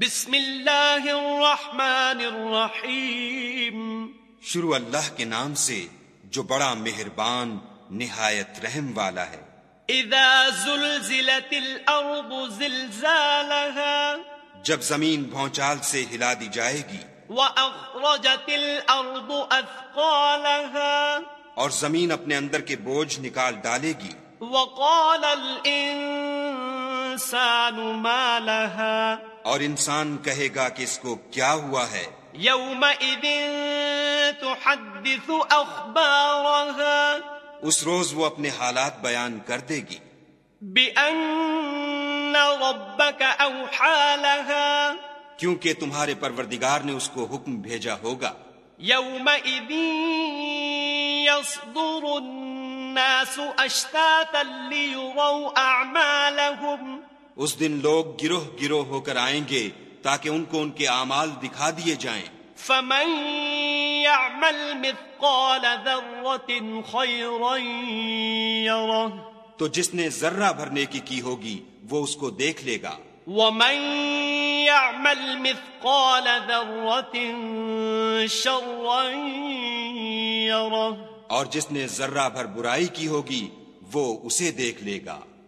بسم اللہ الرحمن الرحیم شروع اللہ کے نام سے جو بڑا مہربان نہایت رحم والا ہے۔ اذا زلزلت الارض زلزالها جب زمین بھونچال سے ہلا دی جائے گی۔ واخرجت الارض اثقالها اور زمین اپنے اندر کے بوجھ نکال ڈالے گی۔ وقال الانسان ما لها اور انسان کہے گا کہ اس کو کیا ہوا ہے؟ يومئذ تحدث اخبارها اس روز وہ اپنے حالات بیان کر دے گی۔ بأن ربك اوحى لها کیونکہ تمہارے پروردگار نے اس کو حکم بھیجا ہوگا۔ يومئذ يصدر الناس اشتاتا ليروا اعمالهم۔ اس دن لوگ گروہ گروہ ہو کر آئیں گے تاکہ ان کو ان کے اعمال دکھا دیے جائیں۔ فمن يعمل مثقال ذرة خيرا يره تو جس نے ذرہ بھرنے کی کی ہوگی وہ اس کو دیکھ لے گا۔ ومن يعمل مثقال ذرة شرا يره اور جس نے ذرہ بھر برائی کی ہوگی وہ اسے دیکھ لے گا۔